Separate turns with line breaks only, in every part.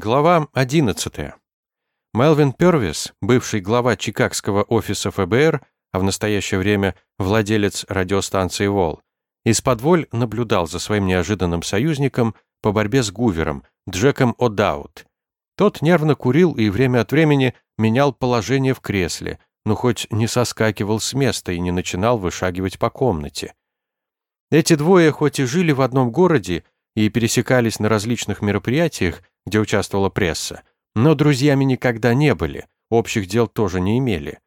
Глава 11. Мелвин Первис, бывший глава Чикагского офиса ФБР, а в настоящее время владелец радиостанции «Вол», из-под наблюдал за своим неожиданным союзником по борьбе с Гувером, Джеком О'Даут. Тот нервно курил и время от времени менял положение в кресле, но хоть не соскакивал с места и не начинал вышагивать по комнате. Эти двое хоть и жили в одном городе и пересекались на различных мероприятиях, где участвовала пресса, но друзьями никогда не были, общих дел тоже не имели.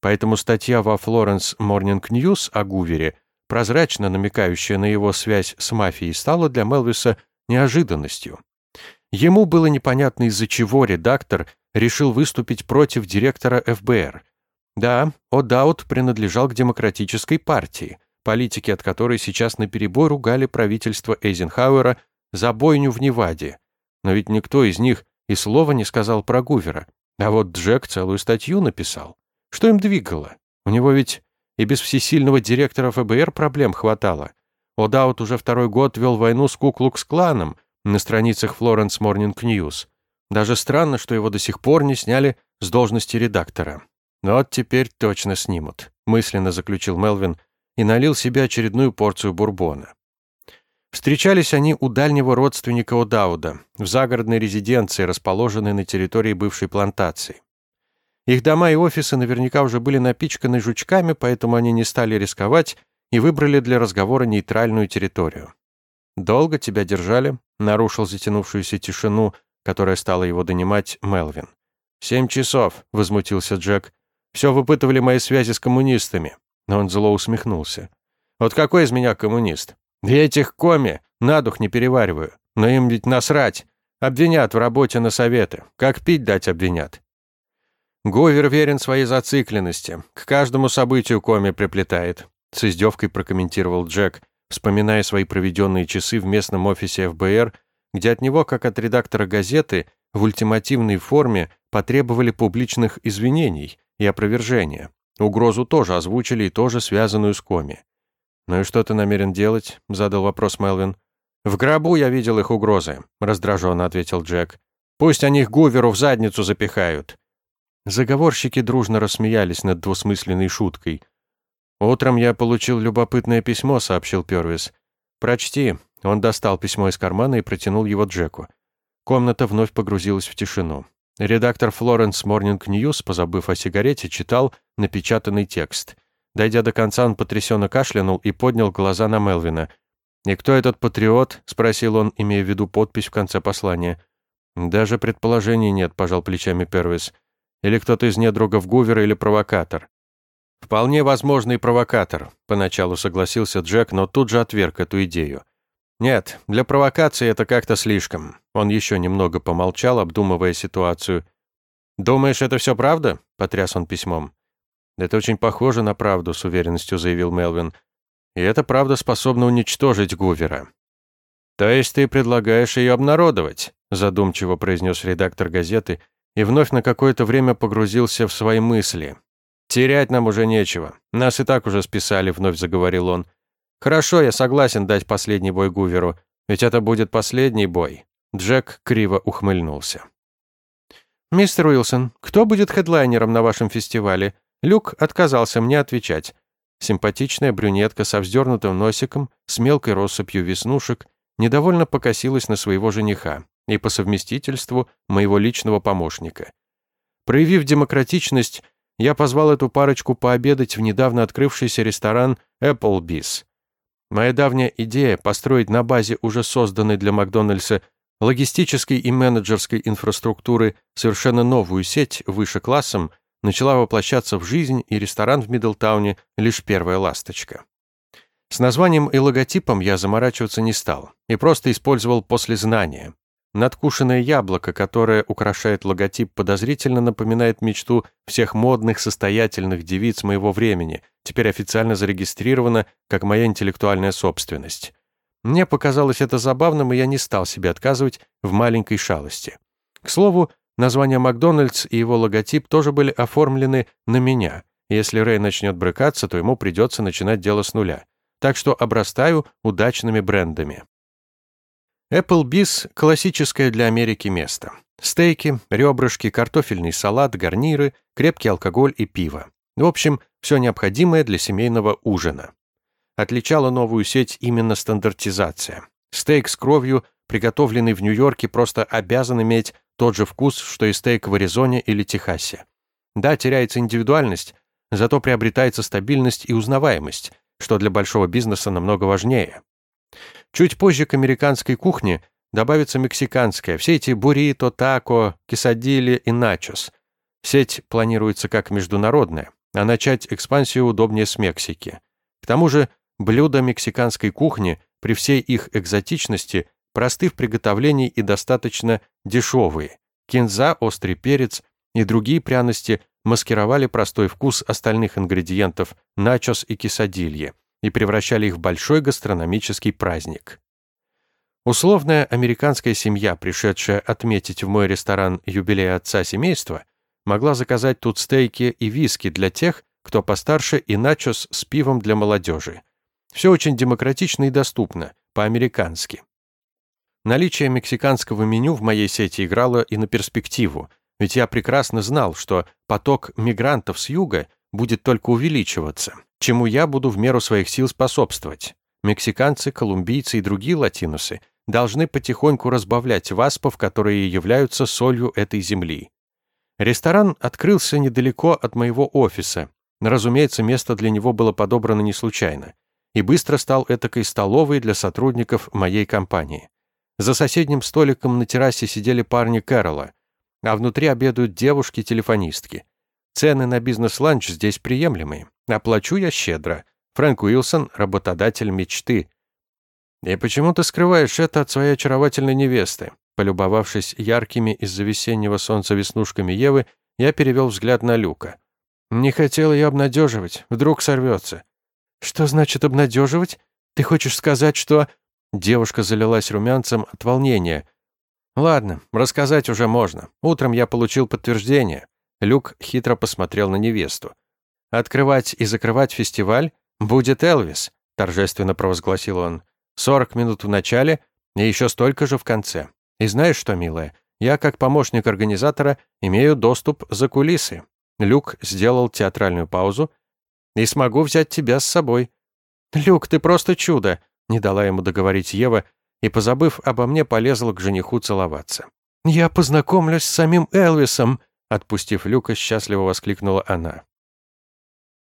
Поэтому статья во Florence Morning News о Гувере, прозрачно намекающая на его связь с мафией, стала для Мелвиса неожиданностью. Ему было непонятно, из-за чего редактор решил выступить против директора ФБР. Да, О'Даут принадлежал к демократической партии, политики от которой сейчас наперебой ругали правительство Эйзенхауэра за бойню в Неваде, но ведь никто из них и слова не сказал про Гувера. А вот Джек целую статью написал. Что им двигало? У него ведь и без всесильного директора ФБР проблем хватало. О'Даут уже второй год вел войну с Куклукс-кланом на страницах Флоренс Морнинг Ньюс. Даже странно, что его до сих пор не сняли с должности редактора. Но вот теперь точно снимут, мысленно заключил Мелвин и налил себе очередную порцию бурбона. Встречались они у дальнего родственника О'Дауда, в загородной резиденции, расположенной на территории бывшей плантации. Их дома и офисы наверняка уже были напичканы жучками, поэтому они не стали рисковать и выбрали для разговора нейтральную территорию. «Долго тебя держали?» — нарушил затянувшуюся тишину, которая стала его донимать Мелвин. «Семь часов», — возмутился Джек. «Все выпытывали мои связи с коммунистами». Но он зло усмехнулся. «Вот какой из меня коммунист? Я этих коми на дух не перевариваю. Но им ведь насрать. Обвинят в работе на советы. Как пить дать обвинят. Говер верен своей зацикленности. К каждому событию коми приплетает. С издевкой прокомментировал Джек, вспоминая свои проведенные часы в местном офисе ФБР, где от него, как от редактора газеты, в ультимативной форме потребовали публичных извинений и опровержения. Угрозу тоже озвучили и тоже связанную с коми. «Ну и что ты намерен делать?» — задал вопрос Мелвин. «В гробу я видел их угрозы», — раздраженно ответил Джек. «Пусть они их Гуверу в задницу запихают». Заговорщики дружно рассмеялись над двусмысленной шуткой. «Утром я получил любопытное письмо», — сообщил Пёрвис. «Прочти». Он достал письмо из кармана и протянул его Джеку. Комната вновь погрузилась в тишину. Редактор Флоренс Морнинг Ньюс, позабыв о сигарете, читал напечатанный текст — Дойдя до конца, он потрясенно кашлянул и поднял глаза на Мелвина. «И кто этот патриот?» — спросил он, имея в виду подпись в конце послания. «Даже предположений нет», — пожал плечами Первис. «Или кто-то из недругов Гувера или провокатор». «Вполне возможный провокатор», — поначалу согласился Джек, но тут же отверг эту идею. «Нет, для провокации это как-то слишком». Он еще немного помолчал, обдумывая ситуацию. «Думаешь, это все правда?» — потряс он письмом. «Это очень похоже на правду», — с уверенностью заявил Мелвин. «И эта правда способна уничтожить Гувера». «То есть ты предлагаешь ее обнародовать?» — задумчиво произнес редактор газеты и вновь на какое-то время погрузился в свои мысли. «Терять нам уже нечего. Нас и так уже списали», — вновь заговорил он. «Хорошо, я согласен дать последний бой Гуверу, ведь это будет последний бой». Джек криво ухмыльнулся. «Мистер Уилсон, кто будет хедлайнером на вашем фестивале?» Люк отказался мне отвечать. Симпатичная брюнетка со вздернутым носиком, с мелкой россыпью веснушек, недовольно покосилась на своего жениха и по совместительству моего личного помощника. Проявив демократичность, я позвал эту парочку пообедать в недавно открывшийся ресторан Applebee's. Моя давняя идея построить на базе уже созданной для Макдональдса логистической и менеджерской инфраструктуры совершенно новую сеть выше классом – начала воплощаться в жизнь, и ресторан в Мидлтауне — лишь первая ласточка. С названием и логотипом я заморачиваться не стал и просто использовал после знания. Надкушенное яблоко, которое украшает логотип, подозрительно напоминает мечту всех модных, состоятельных девиц моего времени, теперь официально зарегистрировано как моя интеллектуальная собственность. Мне показалось это забавным, и я не стал себе отказывать в маленькой шалости. К слову, Название «Макдональдс» и его логотип тоже были оформлены на меня. Если Рэй начнет брыкаться, то ему придется начинать дело с нуля. Так что обрастаю удачными брендами. Applebee's — классическое для Америки место. Стейки, ребрышки, картофельный салат, гарниры, крепкий алкоголь и пиво. В общем, все необходимое для семейного ужина. Отличала новую сеть именно стандартизация. Стейк с кровью, приготовленный в Нью-Йорке, просто обязан иметь тот же вкус, что и стейк в Аризоне или Техасе. Да, теряется индивидуальность, зато приобретается стабильность и узнаваемость, что для большого бизнеса намного важнее. Чуть позже к американской кухне добавится мексиканская, все эти буррито, тако, кесадили и начос. Сеть планируется как международная, а начать экспансию удобнее с Мексики. К тому же блюда мексиканской кухни при всей их экзотичности просты в приготовлении и достаточно дешевые. Кинза, острый перец и другие пряности маскировали простой вкус остальных ингредиентов начос и кесадилье и превращали их в большой гастрономический праздник. Условная американская семья, пришедшая отметить в мой ресторан юбилей отца семейства, могла заказать тут стейки и виски для тех, кто постарше, и начос с пивом для молодежи. Все очень демократично и доступно, по-американски. Наличие мексиканского меню в моей сети играло и на перспективу, ведь я прекрасно знал, что поток мигрантов с юга будет только увеличиваться, чему я буду в меру своих сил способствовать. Мексиканцы, колумбийцы и другие латиносы должны потихоньку разбавлять васпов, которые являются солью этой земли. Ресторан открылся недалеко от моего офиса. Разумеется, место для него было подобрано не случайно. И быстро стал этакой столовой для сотрудников моей компании. За соседним столиком на террасе сидели парни Кэрола, а внутри обедают девушки-телефонистки. Цены на бизнес-ланч здесь приемлемые. Оплачу я щедро. Фрэнк Уилсон – работодатель мечты. «И почему ты скрываешь это от своей очаровательной невесты?» Полюбовавшись яркими из-за весеннего солнца веснушками Евы, я перевел взгляд на Люка. «Не хотел ее обнадеживать, вдруг сорвется». «Что значит обнадеживать? Ты хочешь сказать, что...» Девушка залилась румянцем от волнения. «Ладно, рассказать уже можно. Утром я получил подтверждение». Люк хитро посмотрел на невесту. «Открывать и закрывать фестиваль будет Элвис», торжественно провозгласил он. Сорок минут в начале и еще столько же в конце. И знаешь что, милая, я, как помощник организатора, имею доступ за кулисы. Люк сделал театральную паузу. И смогу взять тебя с собой. Люк, ты просто чудо, не дала ему договорить Ева, и, позабыв обо мне, полезла к жениху целоваться. «Я познакомлюсь с самим Элвисом!» Отпустив Люка, счастливо воскликнула она.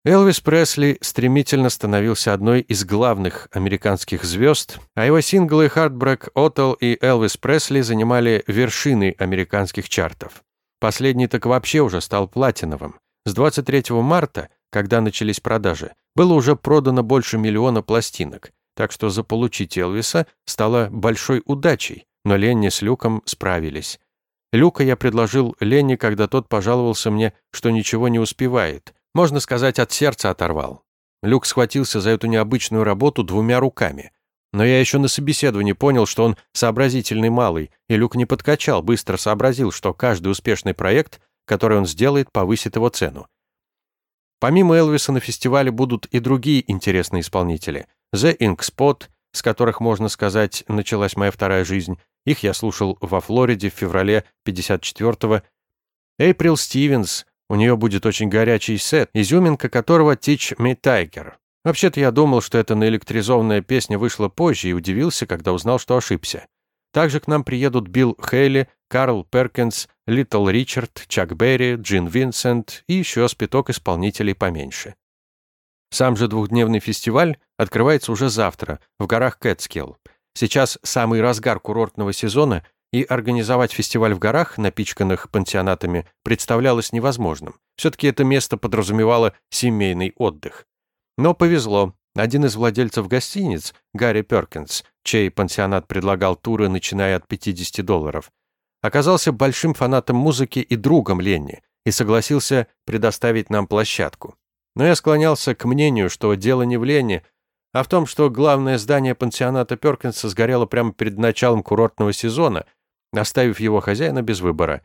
Элвис Пресли стремительно становился одной из главных американских звезд, а его синглы «Heartbreak Hotel» и «Элвис Пресли» занимали вершины американских чартов. Последний так вообще уже стал платиновым. С 23 марта, когда начались продажи, было уже продано больше миллиона пластинок, так что заполучить Элвиса стало большой удачей, но Ленни с Люком справились. Люка я предложил Ленни, когда тот пожаловался мне, что ничего не успевает – можно сказать, от сердца оторвал. Люк схватился за эту необычную работу двумя руками. Но я еще на собеседовании понял, что он сообразительный малый, и Люк не подкачал, быстро сообразил, что каждый успешный проект, который он сделает, повысит его цену. Помимо Элвиса на фестивале будут и другие интересные исполнители. The Ink Spot, с которых, можно сказать, началась моя вторая жизнь. Их я слушал во Флориде в феврале 54-го. Эйприл Стивенс, у нее будет очень горячий сет, изюминка которого Teach Me Tiger. Вообще-то я думал, что эта наэлектризованная песня вышла позже и удивился, когда узнал, что ошибся. Также к нам приедут Билл Хейли, Карл Перкинс, Литл Ричард, Чак Берри, Джин Винсент и еще спиток исполнителей поменьше. Сам же двухдневный фестиваль открывается уже завтра в горах Кэтскилл. Сейчас самый разгар курортного сезона, и организовать фестиваль в горах, напичканных пансионатами, представлялось невозможным. Все-таки это место подразумевало семейный отдых. Но повезло. Один из владельцев гостиниц, Гарри Перкинс, чей пансионат предлагал туры, начиная от 50 долларов, оказался большим фанатом музыки и другом Ленни и согласился предоставить нам площадку. Но я склонялся к мнению, что дело не в Ленни, а в том, что главное здание пансионата Перкинса сгорело прямо перед началом курортного сезона – оставив его хозяина без выбора.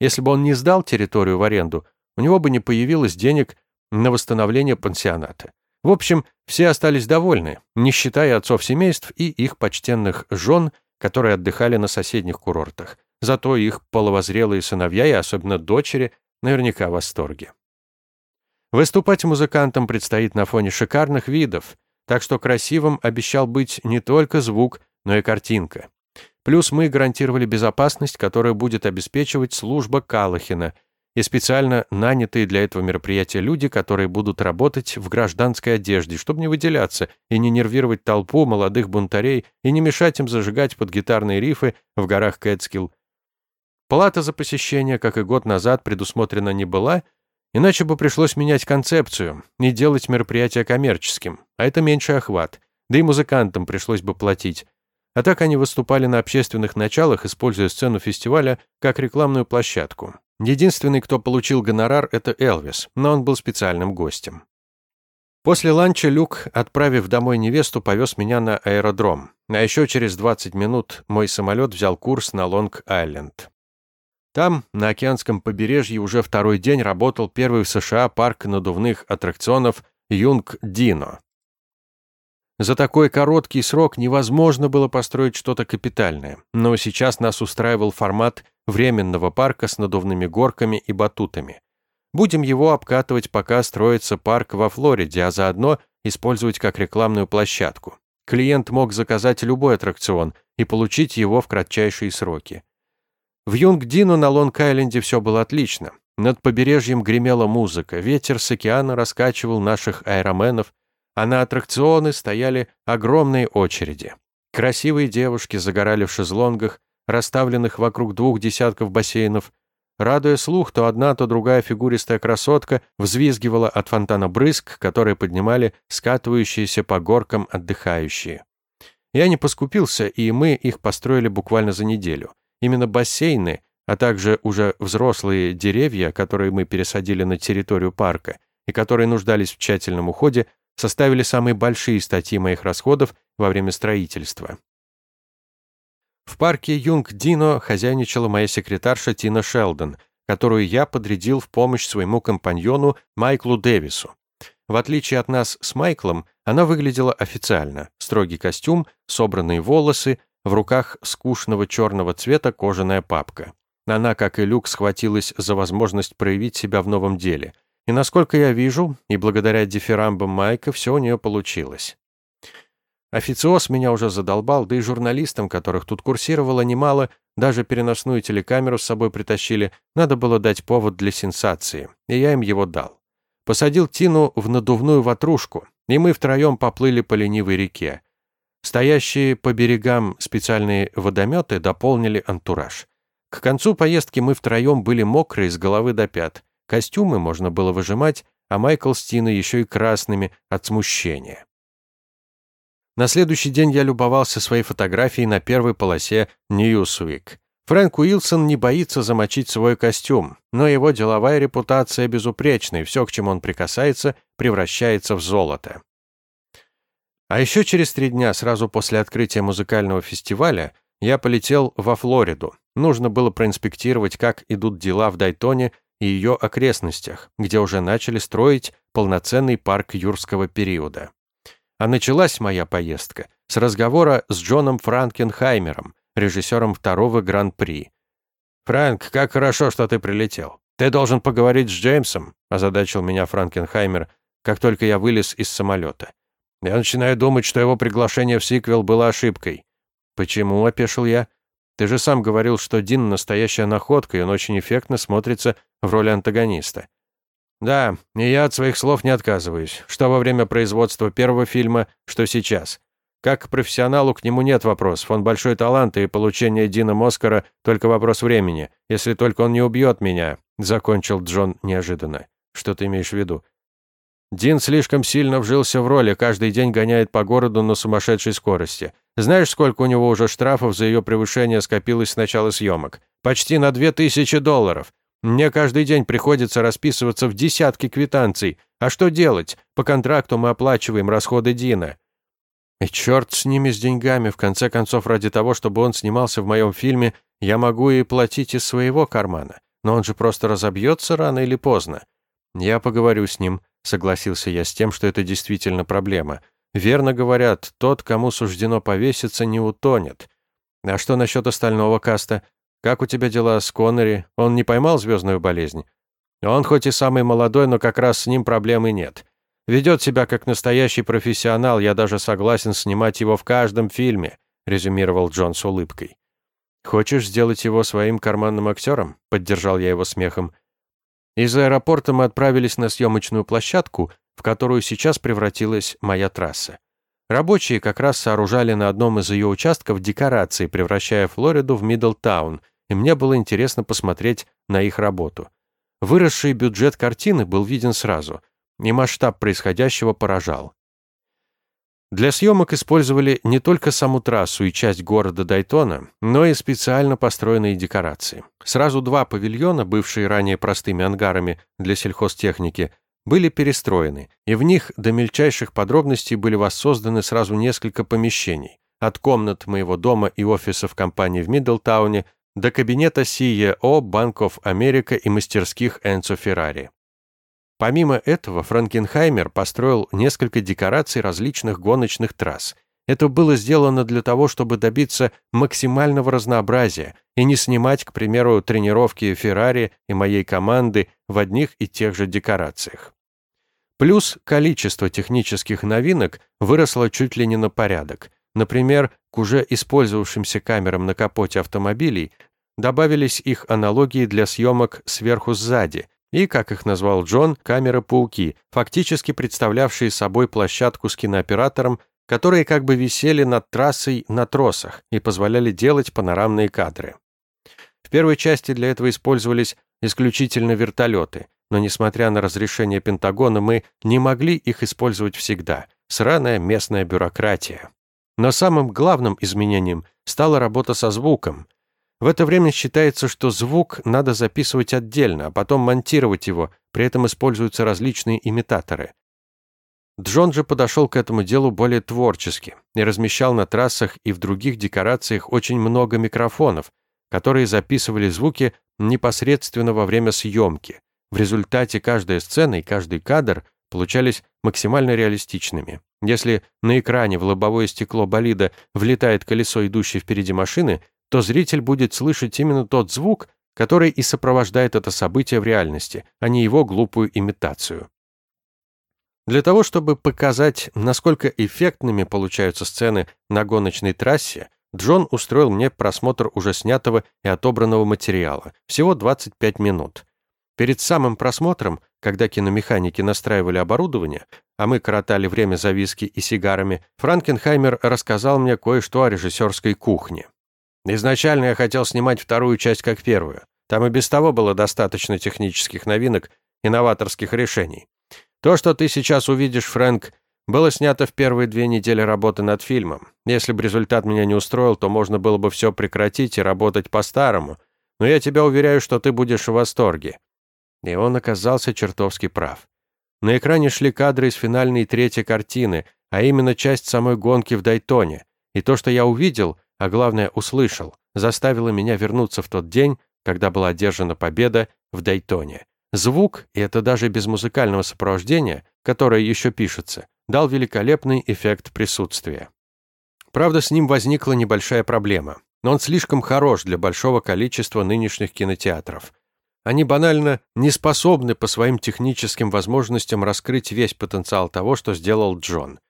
Если бы он не сдал территорию в аренду, у него бы не появилось денег на восстановление пансионата. В общем, все остались довольны, не считая отцов семейств и их почтенных жен, которые отдыхали на соседних курортах. зато их половозрелые сыновья и особенно дочери наверняка в восторге. Выступать музыкантам предстоит на фоне шикарных видов, так что красивым обещал быть не только звук, но и картинка. Плюс мы гарантировали безопасность, которую будет обеспечивать служба Калахина и специально нанятые для этого мероприятия люди, которые будут работать в гражданской одежде, чтобы не выделяться и не нервировать толпу молодых бунтарей и не мешать им зажигать под гитарные рифы в горах Кэтскилл. Плата за посещение, как и год назад, предусмотрена не была, иначе бы пришлось менять концепцию и делать мероприятие коммерческим, а это меньший охват, да и музыкантам пришлось бы платить. А так они выступали на общественных началах, используя сцену фестиваля как рекламную площадку. Единственный, кто получил гонорар, это Элвис, но он был специальным гостем. После ланча Люк, отправив домой невесту, повез меня на аэродром. А еще через 20 минут мой самолет взял курс на Лонг-Айленд. Там, на океанском побережье, уже второй день работал первый в США парк надувных аттракционов Юнг-Дино. За такой короткий срок невозможно было построить что-то капитальное, но сейчас нас устраивал формат временного парка с надувными горками и батутами. Будем его обкатывать, пока строится парк во Флориде, а заодно использовать как рекламную площадку. Клиент мог заказать любой аттракцион и получить его в кратчайшие сроки. В Юнгдину на Лонг-Айленде все было отлично. Над побережьем гремела музыка, ветер с океана раскачивал наших аэроменов, а на аттракционы стояли огромные очереди. Красивые девушки загорали в шезлонгах, расставленных вокруг двух десятков бассейнов. Радуя слух, то одна, то другая фигуристая красотка взвизгивала от фонтана брызг, которые поднимали скатывающиеся по горкам отдыхающие. Я не поскупился, и мы их построили буквально за неделю. Именно бассейны, а также уже взрослые деревья, которые мы пересадили на территорию парка и которые нуждались в тщательном уходе, составили самые большие статьи моих расходов во время строительства. В парке Юнг-Дино хозяйничала моя секретарша Тина Шелдон, которую я подрядил в помощь своему компаньону Майклу Дэвису. В отличие от нас с Майклом, она выглядела официально. Строгий костюм, собранные волосы, в руках скучного черного цвета кожаная папка. Она, как и Люк, схватилась за возможность проявить себя в новом деле. И насколько я вижу, и благодаря дифирамбам Майка, все у нее получилось. Официоз меня уже задолбал, да и журналистам, которых тут курсировало немало, даже переносную телекамеру с собой притащили, надо было дать повод для сенсации, и я им его дал. Посадил Тину в надувную ватрушку, и мы втроем поплыли по ленивой реке. Стоящие по берегам специальные водометы дополнили антураж. К концу поездки мы втроем были мокрые с головы до пят. Костюмы можно было выжимать, а Майкл с Тиной еще и красными от смущения. На следующий день я любовался своей фотографией на первой полосе Newsweek. Фрэнк Уилсон не боится замочить свой костюм, но его деловая репутация безупречна, и все, к чему он прикасается, превращается в золото. А еще через три дня, сразу после открытия музыкального фестиваля, я полетел во Флориду. Нужно было проинспектировать, как идут дела в Дайтоне и ее окрестностях, где уже начали строить полноценный парк юрского периода. А началась моя поездка с разговора с Джоном Франкенхаймером, режиссером второго Гран-при. «Фрэнк, как хорошо, что ты прилетел. Ты должен поговорить с Джеймсом», озадачил меня Франкенхаймер, как только я вылез из самолета. Я начинаю думать, что его приглашение в сиквел было ошибкой. Почему, опешил я? Ты же сам говорил, что Дин настоящая находка, и он очень эффектно смотрится в роли антагониста. Да, и я от своих слов не отказываюсь, что во время производства первого фильма, что сейчас. Как к профессионалу к нему нет вопросов, он большой талант, и получение Дином Оскара — только вопрос времени, если только он не убьет меня», — закончил Джон неожиданно. «Что ты имеешь в виду?» Дин слишком сильно вжился в роли, каждый день гоняет по городу на сумасшедшей скорости. Знаешь, сколько у него уже штрафов за ее превышение скопилось с начала съемок? Почти на две тысячи долларов. Мне каждый день приходится расписываться в десятки квитанций. А что делать? По контракту мы оплачиваем расходы Дина. И черт с ними, с деньгами. В конце концов, ради того, чтобы он снимался в моем фильме, я могу и платить из своего кармана. Но он же просто разобьется рано или поздно. Я поговорю с ним. Согласился я с тем, что это действительно проблема. Верно говорят, тот, кому суждено повеситься, не утонет. А что насчет остального каста? Как у тебя дела с Коннери? Он не поймал звездную болезнь?» «Он хоть и самый молодой, но как раз с ним проблемы нет. Ведет себя как настоящий профессионал, я даже согласен снимать его в каждом фильме», резюмировал Джон с улыбкой. «Хочешь сделать его своим карманным актером?» Поддержал я его смехом. Из аэропорта мы отправились на съемочную площадку, в которую сейчас превратилась моя трасса. Рабочие как раз сооружали на одном из ее участков декорации, превращая Флориду в Миддлтаун, и мне было интересно посмотреть на их работу. Выросший бюджет картины был виден сразу, и масштаб происходящего поражал. Для съемок использовали не только саму трассу и часть города Дайтона, но и специально построенные декорации. Сразу два павильона, бывшие ранее простыми ангарами для сельхозтехники, были перестроены, и в них до мельчайших подробностей были воссозданы сразу несколько помещений, от комнат моего дома и офисов компании в Миддлтауне до кабинета CEO of America и мастерских Энцо Феррари. Помимо этого, Франкенхаймер построил несколько декораций различных гоночных трасс. Это было сделано для того, чтобы добиться максимального разнообразия и не снимать, к примеру, тренировки Феррари и моей команды в одних и тех же декорациях. Плюс количество технических новинок выросло чуть ли не на порядок. Например, к уже использовавшимся камерам на капоте автомобилей добавились их аналогии для съемок сверху-сзади, и, как их назвал Джон, камеры-пауки, фактически представлявшие собой площадку с кинооператором, которые как бы висели над трассой на тросах и позволяли делать панорамные кадры. В первой части для этого использовались исключительно вертолеты, но несмотря на разрешение Пентагона, мы не могли их использовать всегда. Сраная местная бюрократия. Но самым главным изменением стала работа со звуком, в это время считается, что звук надо записывать отдельно, а потом монтировать его, при этом используются различные имитаторы. Джон же подошел к этому делу более творчески и размещал на трассах и в других декорациях очень много микрофонов, которые записывали звуки непосредственно во время съемки. В результате каждая сцена и каждый кадр получались максимально реалистичными. Если на экране в лобовое стекло болида влетает колесо идущей впереди машины, то зритель будет слышать именно тот звук, который и сопровождает это событие в реальности, а не его глупую имитацию. Для того, чтобы показать, насколько эффектными получаются сцены на гоночной трассе, Джон устроил мне просмотр уже снятого и отобранного материала, всего 25 минут. Перед самым просмотром, когда киномеханики настраивали оборудование, а мы коротали время за виски и сигарами, Франкенхаймер рассказал мне кое-что о режиссерской кухне. Изначально я хотел снимать вторую часть как первую. Там и без того было достаточно технических новинок и новаторских решений. То, что ты сейчас увидишь, Фрэнк, было снято в первые две недели работы над фильмом. Если бы результат меня не устроил, то можно было бы все прекратить и работать по-старому. Но я тебя уверяю, что ты будешь в восторге». И он оказался чертовски прав. На экране шли кадры из финальной третьей картины, а именно часть самой гонки в Дайтоне. И то, что я увидел, а главное услышал, заставило меня вернуться в тот день, когда была одержана победа в Дайтоне. Звук, и это даже без музыкального сопровождения, которое еще пишется, дал великолепный эффект присутствия. Правда, с ним возникла небольшая проблема, но он слишком хорош для большого количества нынешних кинотеатров. Они банально не способны по своим техническим возможностям раскрыть весь потенциал того, что сделал Джон.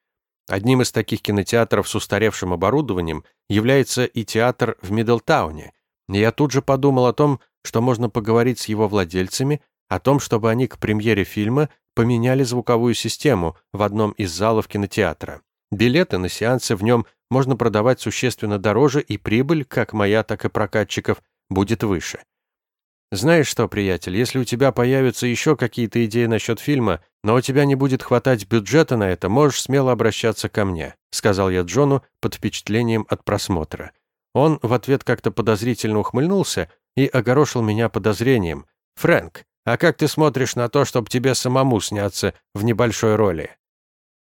Одним из таких кинотеатров с устаревшим оборудованием является и театр в Миддлтауне. Я тут же подумал о том, что можно поговорить с его владельцами, о том, чтобы они к премьере фильма поменяли звуковую систему в одном из залов кинотеатра. Билеты на сеансы в нем можно продавать существенно дороже, и прибыль, как моя, так и прокатчиков, будет выше. Знаешь что, приятель, если у тебя появятся еще какие-то идеи насчет фильма, но у тебя не будет хватать бюджета на это, можешь смело обращаться ко мне», сказал я Джону под впечатлением от просмотра. Он в ответ как-то подозрительно ухмыльнулся и огорошил меня подозрением. «Фрэнк, а как ты смотришь на то, чтобы тебе самому сняться в небольшой роли?»